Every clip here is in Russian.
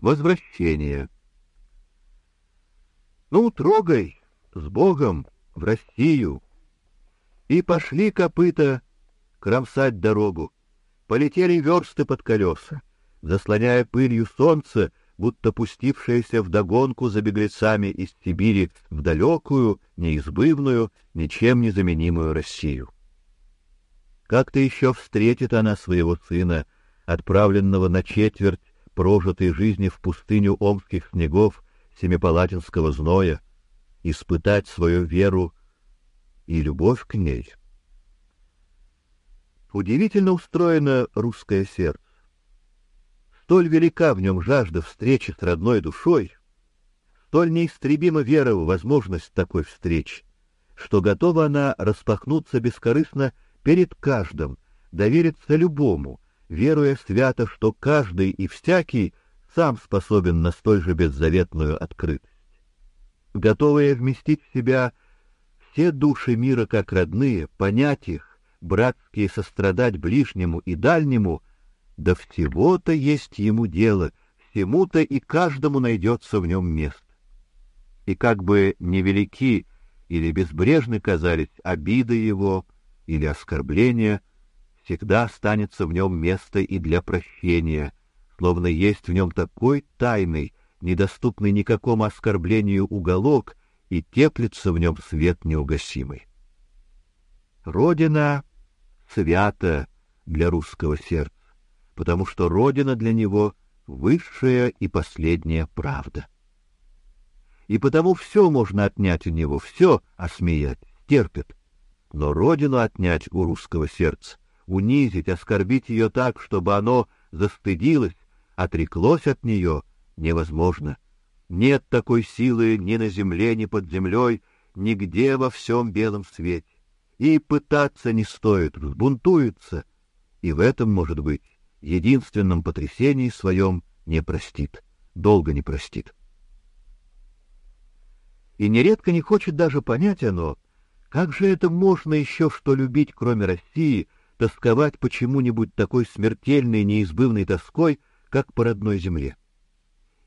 Возвращение. Ну, трогай, с Богом, в Россию. И пошли копыта кромсать дорогу. Полетели версты под колеса, заслоняя пылью солнце, будто пустившееся вдогонку за беглецами из Сибири в далекую, неизбывную, ничем не заменимую Россию. Как-то еще встретит она своего сына, отправленного на четверть прожитой жизни в пустыню омских снегов, семипалатинского зноя, испытать свою веру и любовь к ней. Удивительно устроено русское сердце. Столь велика в нем жажда встречи с родной душой, столь неистребима вера в возможность такой встречи, что готова она распахнуться бескорыстно перед каждым, довериться любому, веруя свято, что каждый и всякий сам способен на столь же беззаветную открытость. Готовая вместить в себя все души мира как родные, понять их, братски сострадать ближнему и дальнему, да всего-то есть ему дело, всему-то и каждому найдется в нем место. И как бы невелики или безбрежны казались обиды его или оскорбления, всегда останется в нем место и для прощения, словно есть в нем такой тайный, недоступный никакому оскорблению уголок, и теплится в нем свет неугасимый. Родина свято для русского сердца, потому что родина для него высшая и последняя правда. И потому все можно отнять у него, все осмеять, терпит. Но родину отнять у русского сердца, унизить, оскорбить ее так, чтобы оно застыдилось, отреклось от нее, невозможно. Нет такой силы ни на земле, ни под землей, нигде во всем белом свете и пытаться не стоит, взбунтуется, и в этом, может быть, единственном потрясении своем не простит, долго не простит. И нередко не хочет даже понять оно, как же это можно еще что любить, кроме России, тосковать почему-нибудь такой смертельной неизбывной тоской, как по родной земле.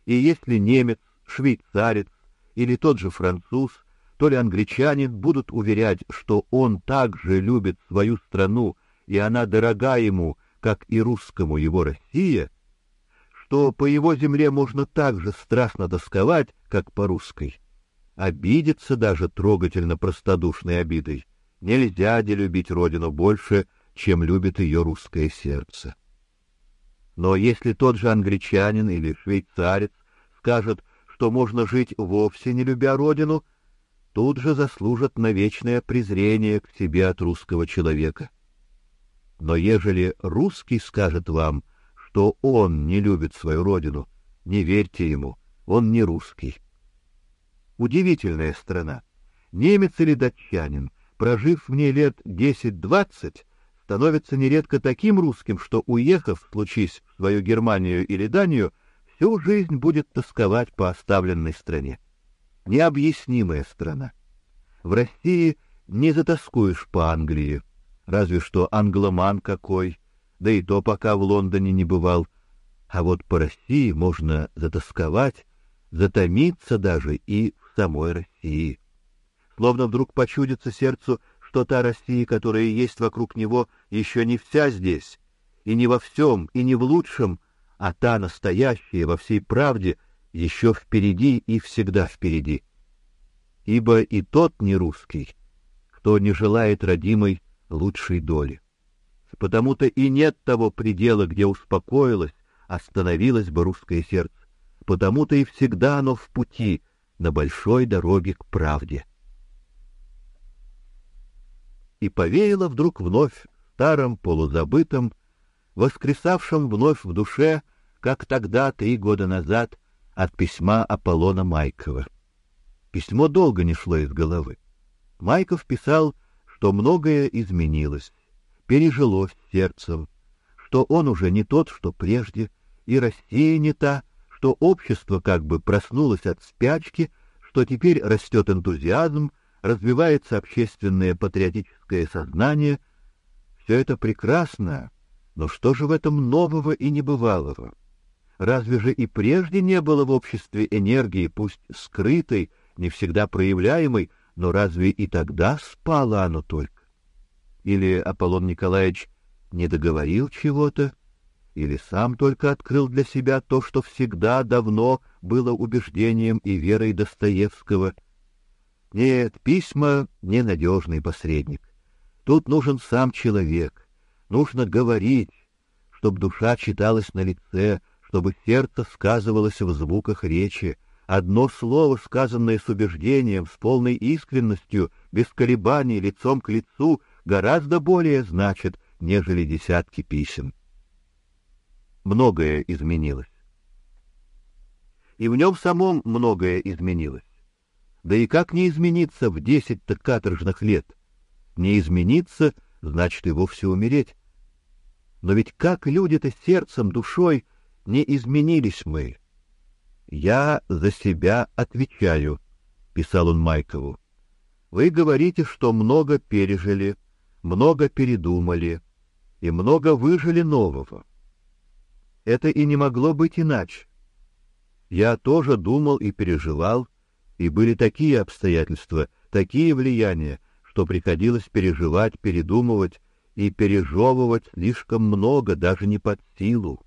И если немец, швейцарец или тот же француз то ли англичанин будут уверять, что он также любит свою страну, и она дорога ему, как и русскому его Россия, что по его земле можно так же страстно тосковать, как по русской. Обидеться даже трогательно простодушной обидой. Нельзя де любить родину больше, чем любит ее русское сердце. Но если тот же англичанин или швейцарец скажет, что можно жить вовсе не любя родину, тут же заслужат на вечное презрение к себе от русского человека. Но ежели русский скажет вам, что он не любит свою родину, не верьте ему, он не русский. Удивительная страна. Немец или датчанин, прожив в ней лет десять-двадцать, становится нередко таким русским, что уехав, случись в свою Германию или Данию, всю жизнь будет тосковать по оставленной стране необъяснимая страна. В России не затоскуешь по Англии, разве что англоман какой, да и то пока в Лондоне не бывал. А вот по России можно затосковать, затомиться даже и в самой России. Словно вдруг почудится сердцу, что та Россия, которая есть вокруг него, еще не вся здесь, и не во всем, и не в лучшем, а та настоящая во всей правде — еще впереди и всегда впереди. Ибо и тот не русский, кто не желает родимой лучшей доли. Потому-то и нет того предела, где успокоилось, остановилось бы русское сердце. Потому-то и всегда оно в пути, на большой дороге к правде. И повеяло вдруг вновь старым полузабытым, воскресавшим вновь в душе, как тогда три года назад от письма Аполлона Майкова. Письмо долго не шло из головы. Майков писал, что многое изменилось, пережилось сердцем, что он уже не тот, что прежде, и Россия не та, что общество как бы проснулось от спячки, что теперь растет энтузиазм, развивается общественное патриотическое сознание. Все это прекрасно, но что же в этом нового и небывалого? Разве же и прежде не было в обществе энергии, пусть скрытой, не всегда проявляемой, но разве и тогда спало оно только? Или Аполлон Николаевич не договорил чего-то, или сам только открыл для себя то, что всегда давно было убеждением и верой Достоевского. Нет, письма ненадежный посредник. Тут нужен сам человек. Нужно говорить, чтобы душа читалась на лице, чтобы сердце сказывалось в звуках речи. Одно слово, сказанное с убеждением, с полной искренностью, без колебаний, лицом к лицу, гораздо более значит, нежели десятки писем. Многое изменилось. И в нем самом многое изменилось. Да и как не измениться в десять-то каторжных лет? Не измениться, значит и вовсе умереть. Но ведь как люди-то сердцем, душой не изменились мы. Я за себя отвечаю, писал он Майкову. Вы говорите, что много пережили, много передумали и много выжили нового. Это и не могло быть иначе. Я тоже думал и переживал, и были такие обстоятельства, такие влияния, что приходилось переживать, передумывать и пережевывать слишком много, даже не под силу.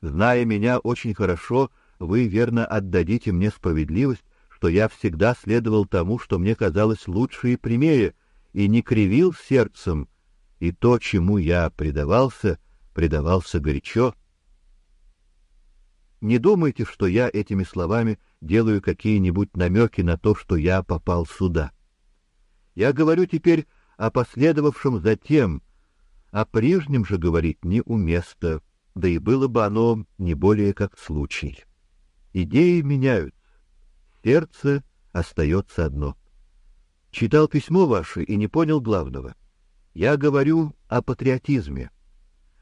Зная меня очень хорошо, вы верно отдадите мне справедливость, что я всегда следовал тому, что мне казалось лучше и прямее, и не кривил сердцем, и то, чему я предавался, предавался горячо. Не думайте, что я этими словами делаю какие-нибудь намеки на то, что я попал сюда. Я говорю теперь о последовавшем затем, о прежнем же говорить не уместно, да и было бы оно не более как случай. Идеи меняются, сердце остается одно. Читал письмо ваше и не понял главного. Я говорю о патриотизме,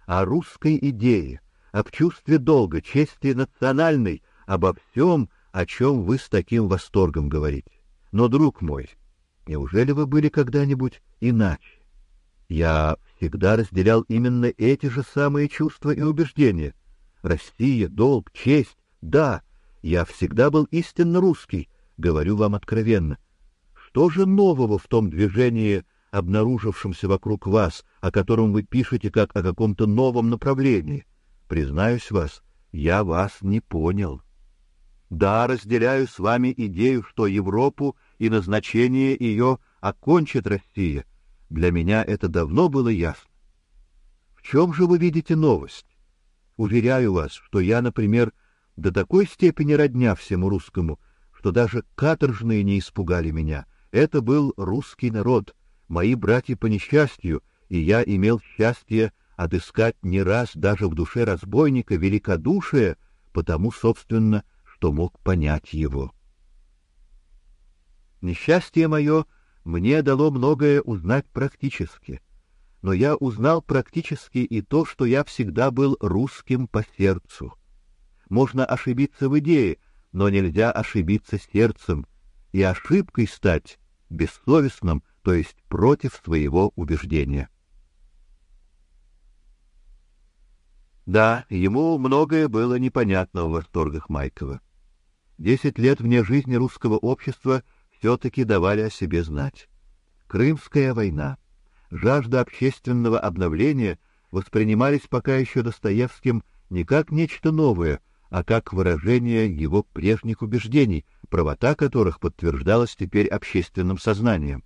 о русской идее, об чувстве долга, чести национальной, обо всем, о чем вы с таким восторгом говорите. Но, друг мой, неужели вы были когда-нибудь иначе? Я всегда разделял именно эти же самые чувства и убеждения. Россия, долг, честь, да, я всегда был истинно русский, говорю вам откровенно. Что же нового в том движении, обнаружившемся вокруг вас, о котором вы пишете как о каком-то новом направлении? Признаюсь вас, я вас не понял. Да, разделяю с вами идею, что Европу и назначение ее окончит Россия. Для меня это давно было ясно. В чем же вы видите новость? Уверяю вас, что я, например, до такой степени родня всему русскому, что даже каторжные не испугали меня. Это был русский народ, мои братья по несчастью, и я имел счастье отыскать не раз даже в душе разбойника великодушие, потому, собственно, что мог понять его. Несчастье мое мне дало многое узнать практически, но я узнал практически и то, что я всегда был русским по сердцу. Можно ошибиться в идее, но нельзя ошибиться сердцем и ошибкой стать бессовестным, то есть против своего убеждения. Да, ему многое было непонятно в восторгах Майкова. Десять лет вне жизни русского общества все-таки давали о себе знать. Крымская война, жажда общественного обновления воспринимались пока еще Достоевским не как нечто новое, а как выражение его прежних убеждений, правота которых подтверждалась теперь общественным сознанием.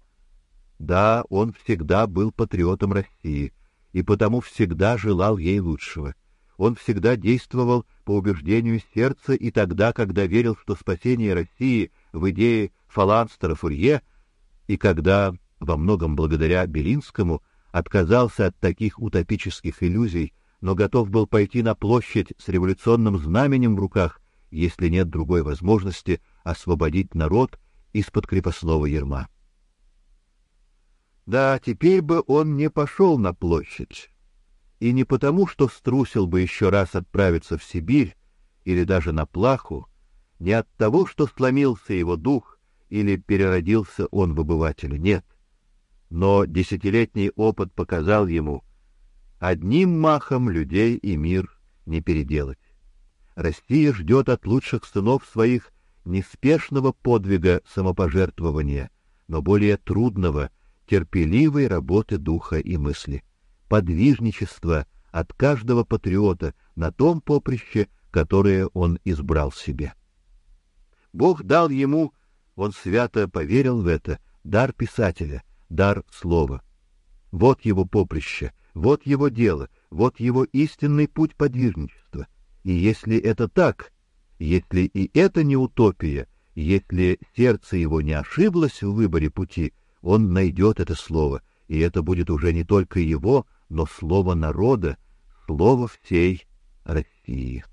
Да, он всегда был патриотом России и потому всегда желал ей лучшего. Он всегда действовал по убеждению сердца и тогда, когда верил, что спасение России в идее фаланстера Фурье, и когда, во многом благодаря Белинскому, отказался от таких утопических иллюзий, но готов был пойти на площадь с революционным знаменем в руках, если нет другой возможности освободить народ из-под крепостного ярма. Да, теперь бы он не пошел на площадь, и не потому, что струсил бы еще раз отправиться в Сибирь или даже на плаху, не от того, что сломился его дух или переродился он в обывателя, нет. Но десятилетний опыт показал ему, одним махом людей и мир не переделать. Россия ждет от лучших сынов своих неспешного подвига самопожертвования, но более трудного, терпеливой работы духа и мысли, подвижничества от каждого патриота на том поприще, которое он избрал себе. Бог дал ему, он свято поверил в это, дар писателя, дар слова. Вот его поприще, вот его дело, вот его истинный путь подвижничества. И если это так, если и это не утопия, если сердце его не ошиблось в выборе пути, он найдет это слово, и это будет уже не только его, но слово народа, слово всей России.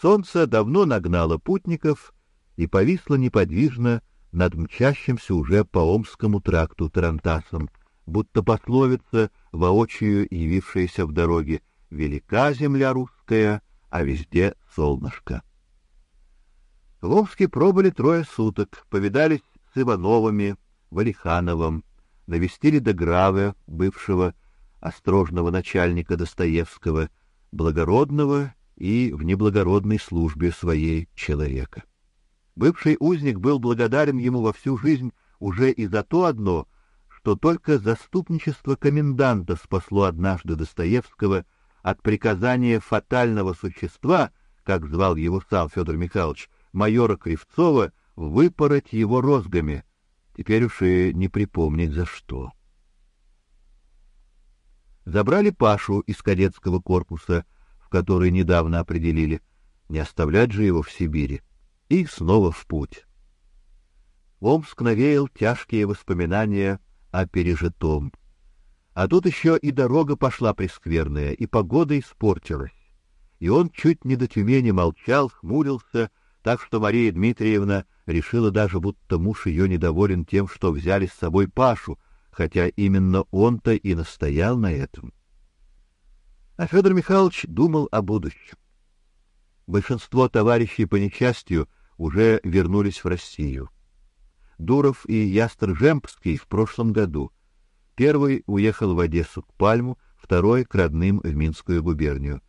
Солнце давно нагнало путников и повисло неподвижно над мчащимся уже по Омскому тракту тарантасом, будто пословица, воочию явившаяся в дороге, «Велика земля русская, а везде солнышко». В Омске пробыли трое суток, повидались с Ивановыми, Валихановым, навестили Деграве, бывшего острожного начальника Достоевского, благородного и в неблагородной службе своей человека. Бывший узник был благодарен ему во всю жизнь уже и за то одно, что только заступничество коменданта спасло однажды Достоевского от приказания фатального существа, как звал его сам Федор Михайлович, майора Кривцова, выпороть его розгами. Теперь уж и не припомнить за что. Забрали Пашу из кадетского корпуса, в который недавно определили. Не оставлять же его в Сибири и снова в путь. Омск навеял тяжкие воспоминания о пережитом. А тут еще и дорога пошла прескверная, и погода испортилась. И он чуть не до Тюмени молчал, хмурился, так что Мария Дмитриевна решила даже, будто муж ее недоволен тем, что взяли с собой Пашу, хотя именно он-то и настоял на этом. А Федор Михайлович думал о будущем. Большинство товарищей по несчастью уже вернулись в Россию. Дуров и Ястржемский в прошлом году. Первый уехал в Одессу к Пальму, второй к родным в Минскую губернию.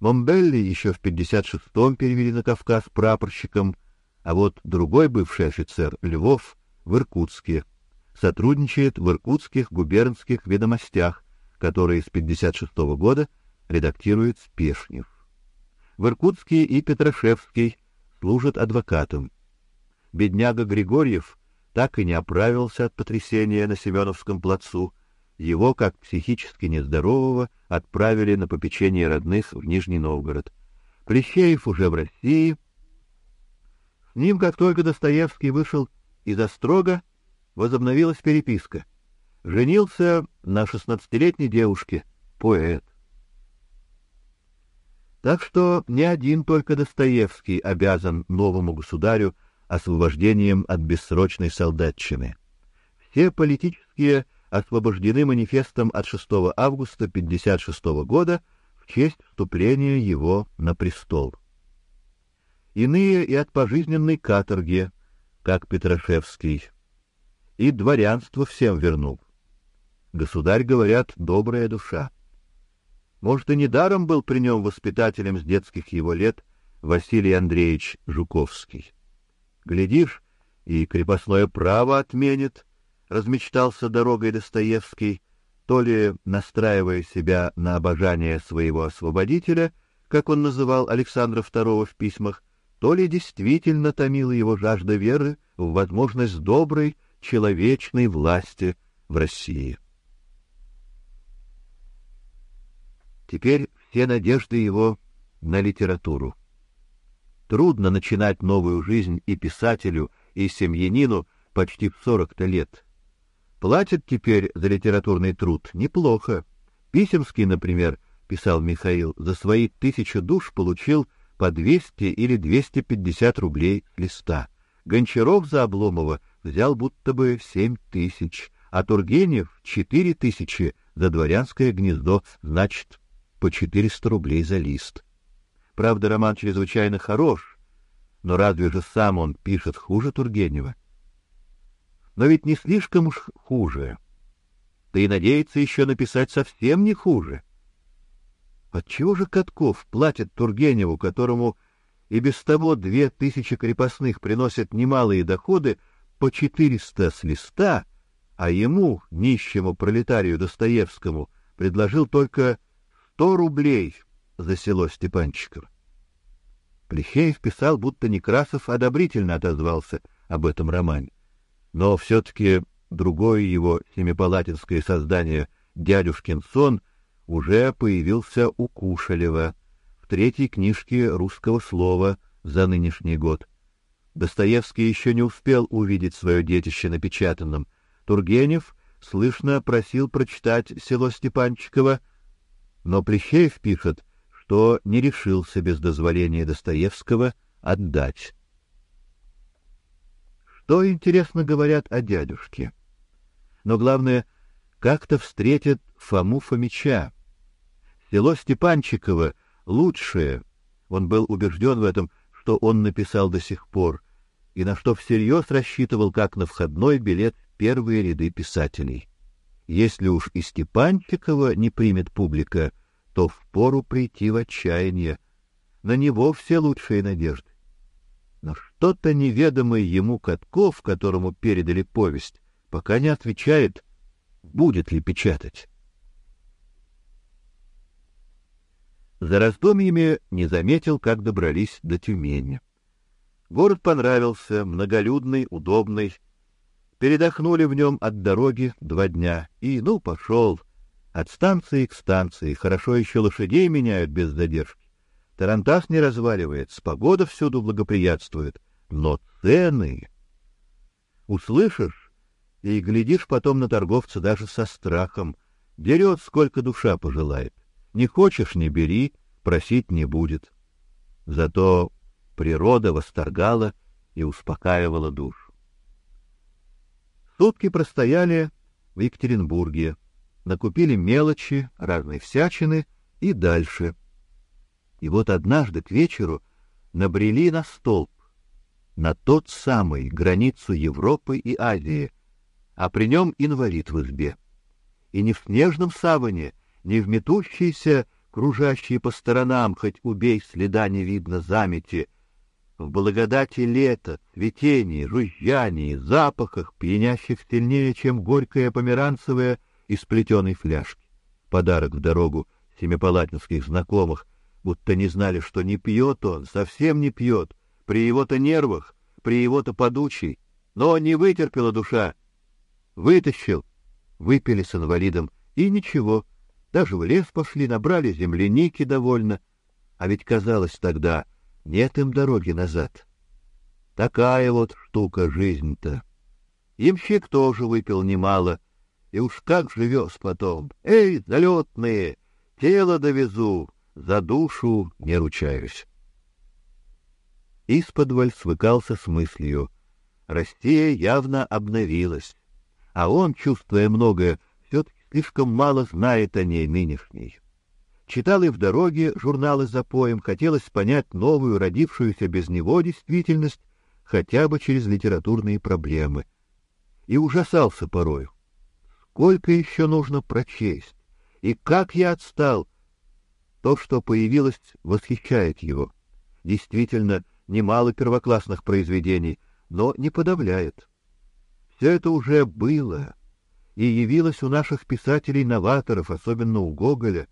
Момбелли еще в 56-м перевели на Кавказ прапорщиком, а вот другой бывший офицер Львов в Иркутске сотрудничает в иркутских губернских ведомостях, которые с 56 -го года редактирует Спешнев. В Иркутске и Петрашевский служит адвокатом. Бедняга Григорьев так и не оправился от потрясения на Семеновском плацу. Его, как психически нездорового, отправили на попечение родных в Нижний Новгород. Плещеев уже в России. Ним, как только Достоевский вышел из Острога, возобновилась переписка. Женился на шестнадцатилетней девушке, поэт. Так что не один только Достоевский обязан новому государю освобождением от бессрочной солдатчины. Все политические освобождены манифестом от 6 августа 56 года в честь вступления его на престол. Иные и от пожизненной каторги, как Петрашевский, и дворянство всем вернул. Государь, говорят, добрая душа. Может, и недаром был при нем воспитателем с детских его лет Василий Андреевич Жуковский. Глядишь, и крепостное право отменит, размечтался дорогой Достоевский, то ли настраивая себя на обожание своего освободителя, как он называл Александра II в письмах, то ли действительно томила его жажда веры в возможность доброй, человечной власти в России. Теперь все надежды его на литературу. Трудно начинать новую жизнь и писателю, и семьянину почти в сорок-то лет. Платят теперь за литературный труд неплохо. Писемский, например, писал Михаил, за свои тысячу душ получил по 200 или 250 рублей листа. Гончаров за Обломова взял будто бы семь тысяч, а Тургенев — четыре тысячи за дворянское гнездо, значит, по 400 рублей за лист. Правда, роман чрезвычайно хорош, но разве же сам он пишет хуже Тургенева? Но ведь не слишком уж хуже. Да и надеется еще написать совсем не хуже. Отчего же Катков платит Тургеневу, которому и без того две тысячи крепостных приносят немалые доходы, по четыреста с листа, а ему, нищему пролетарию Достоевскому, предложил только сто рублей за село Степанчиково. Плехеев писал, будто Некрасов одобрительно отозвался об этом романе. Но все-таки другое его семипалатинское создание «Дядюшкин сон» уже появился у Кушелева в третьей книжке русского слова за нынешний год. Достоевский еще не успел увидеть свое детище напечатанным. Тургенев, слышно, просил прочитать «Село Степанчиково», но Плещеев пишет, что не решился без дозволения Достоевского отдать. Что, интересно, говорят о дядюшке? Но главное, как-то встретят Фому Фомича. Село Степанчиково лучшее, он был убежден в этом, что он написал до сих пор, и на что всерьез рассчитывал как на входной билет первые ряды писателей. Если уж и Степанчикова не примет публика, то впору прийти в отчаяние. На него все лучшие надежды. Но что-то неведомое ему Катков, которому передали повесть, пока не отвечает, будет ли печатать. За раздумьями не заметил, как добрались до Тюмени. Город понравился, многолюдный, удобный. Передохнули в нем от дороги два дня, и, ну, пошел. От станции к станции, хорошо еще лошадей меняют без задержки. Тарантас не разваливается, погода всюду благоприятствует, но цены... Услышишь, и глядишь потом на торговца даже со страхом, дерет сколько душа пожелает. Не хочешь — не бери, просить не будет. Зато природа восторгала и успокаивала душу. Сутки простояли в Екатеринбурге, накупили мелочи, разной всячины и дальше. И вот однажды к вечеру набрели на столб, на тот самый границу Европы и Азии, а при нем инвалид в избе. И не в снежном саване, не в метущейся, кружащей по сторонам, хоть убей, следа не видно замети, в благодати лета, цветении, жужжании, запахах, пьянящих сильнее, чем горькая померанцевая из плетеной фляжки. Подарок в дорогу семипалатинских знакомых, будто не знали, что не пьет он, совсем не пьет, при его-то нервах, при его-то подучей, но не вытерпела душа. Вытащил, выпили с инвалидом, и ничего, даже в лес пошли, набрали земляники довольно. А ведь казалось тогда, нет им дороги назад. Такая вот штука жизнь-то. Имщик тоже выпил немало, и уж как живёшь потом. Эй, залетные, тело довезу, за душу не ручаюсь. Исподволь свыкался с мыслью. Россия явно обновилась, а он, чувствуя многое, все-таки слишком мало знает о ней нынешней. Читал и в дороге журналы за поем, хотелось понять новую, родившуюся без него действительность, хотя бы через литературные проблемы. И ужасался порою. Сколько еще нужно прочесть? И как я отстал? То, что появилось, восхищает его. Действительно, немало первоклассных произведений, но не подавляет. Все это уже было и явилось у наших писателей-новаторов, особенно у Гоголя.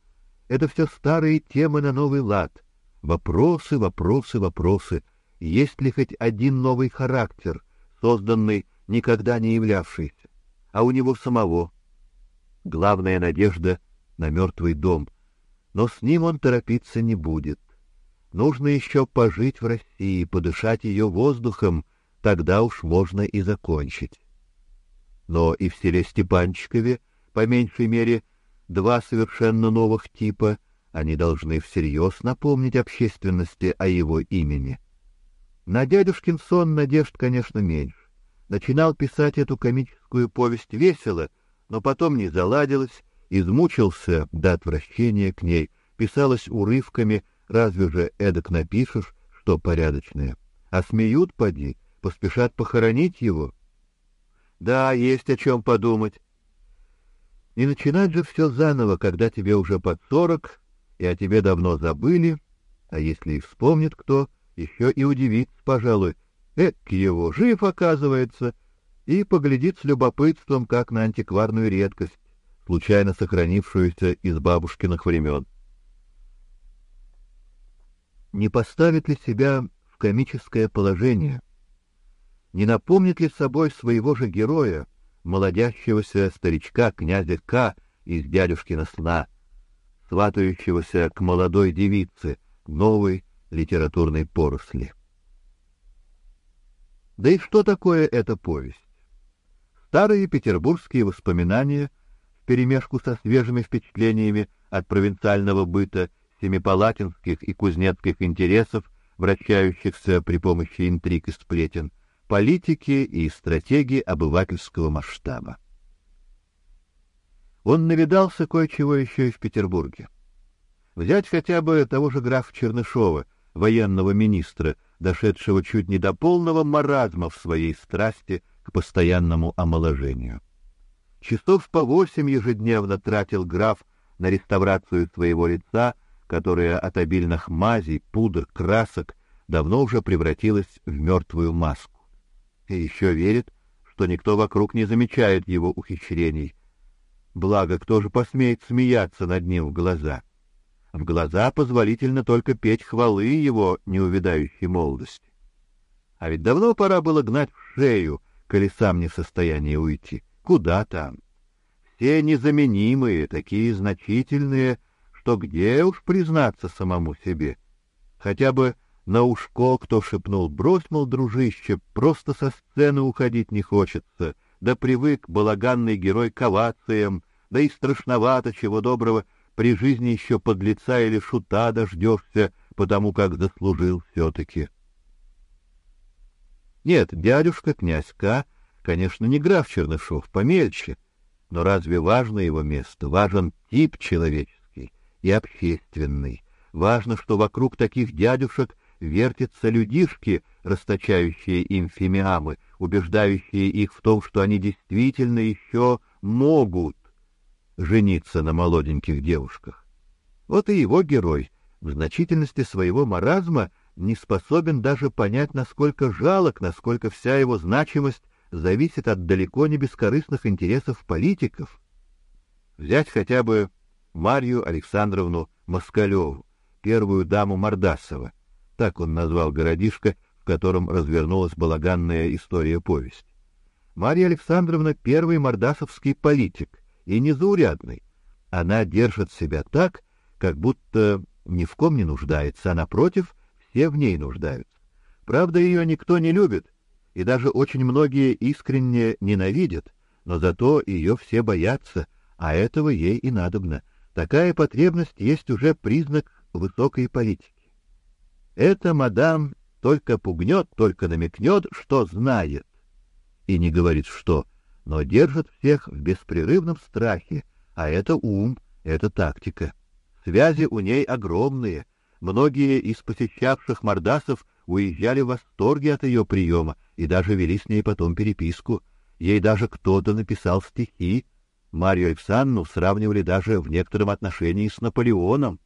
Это все старые темы на новый лад. Вопросы, вопросы, вопросы. Есть ли хоть один новый характер, созданный, никогда не являвшийся? А у него самого главная надежда на мертвый дом. Но с ним он торопиться не будет. Нужно еще пожить в России, подышать ее воздухом, тогда уж можно и закончить но и в селе Степанчикове, по меньшей мере, два совершенно новых типа, они должны всерьез напомнить общественности о его имени. На дядюшкин сон надежд, конечно, меньше. Начинал писать эту комическую повесть весело, но потом не заладилось, измучился до отвращения к ней, писалось урывками, разве же эдак напишешь, что порядочное. А смеют, поди, поспешат похоронить его — да, есть о чем подумать. Не начинать же все заново, когда тебе уже под сорок, и о тебе давно забыли, а если и вспомнит кто, еще и удивится, пожалуй. Эк, его жив, оказывается, и поглядит с любопытством, как на антикварную редкость, случайно сохранившуюся из бабушкиных времен. Не поставит ли себя в комическое положение? Не напомнит ли собой своего же героя, молодящегося старичка князя К из дядюшкина сна, сватающегося к молодой девице новой литературной поросли? Да и что такое эта повесть? Старые петербургские воспоминания вперемешку со свежими впечатлениями от провинциального быта, семипалатинских и кузнецких интересов, вращающихся при помощи интриг и сплетен, политики и стратегии обывательского масштаба. Он навидался кое-чего еще и в Петербурге. Взять хотя бы того же графа Чернышова, военного министра, дошедшего чуть не до полного маразма в своей страсти к постоянному омоложению. Часов по восемь ежедневно тратил граф на реставрацию своего лица, которое от обильных мазей, пудр, красок давно уже превратилось в мертвую маску. И еще верит, что никто вокруг не замечает его ухищрений. Благо, кто же посмеет смеяться над ним в глаза? В глаза позволительно только петь хвалы его неувядающей молодости. А ведь давно пора было гнать в шею коли сам не в состоянии уйти. Куда там? Все незаменимые, такие значительные, что где уж признаться самому себе. Хотя бы на ушко кто шепнул: "Брось, мол, дружище, просто со сцены уходить не хочется". Да привык балаганный герой к овациям, да и страшновато чего доброго при жизни еще подлеца или шута дождешься, потому как заслужил все-таки. Нет, дядюшка князь К, конечно, не граф Чернышов, помельче, но разве важно его место? Важен тип человеческий и общественный. Важно, что вокруг таких дядюшек вертятся людишки, расточающие им фимиамы, убеждающие их в том, что они действительно еще могут жениться на молоденьких девушках. Вот и его герой в значительности своего маразма не способен даже понять, насколько жалок, насколько вся его значимость зависит от далеко не бескорыстных интересов политиков. Взять хотя бы Марию Александровну Москалеву, первую даму Мордасова, так он назвал городишко, в котором развернулась балаганная история повесть. Мария Александровна первый мордасовский политик и незаурядный. Она держит себя так, как будто ни в ком не нуждается, а напротив все в ней нуждаются. Правда, ее никто не любит, и даже очень многие искренне ненавидят, но зато ее все боятся, а этого ей и надобно. Такая потребность есть уже признак высокой политики. Это мадам только пугнет, только намекнет, что знает, и не говорит что, но держит всех в беспрерывном страхе, а это ум, это тактика. Связи у ней огромные, Многие из посещавших мордасов уезжали в восторге от ее приема и даже вели с ней потом переписку. Ей даже кто-то написал стихи. Марию Александровну сравнивали даже в некотором отношении с Наполеоном.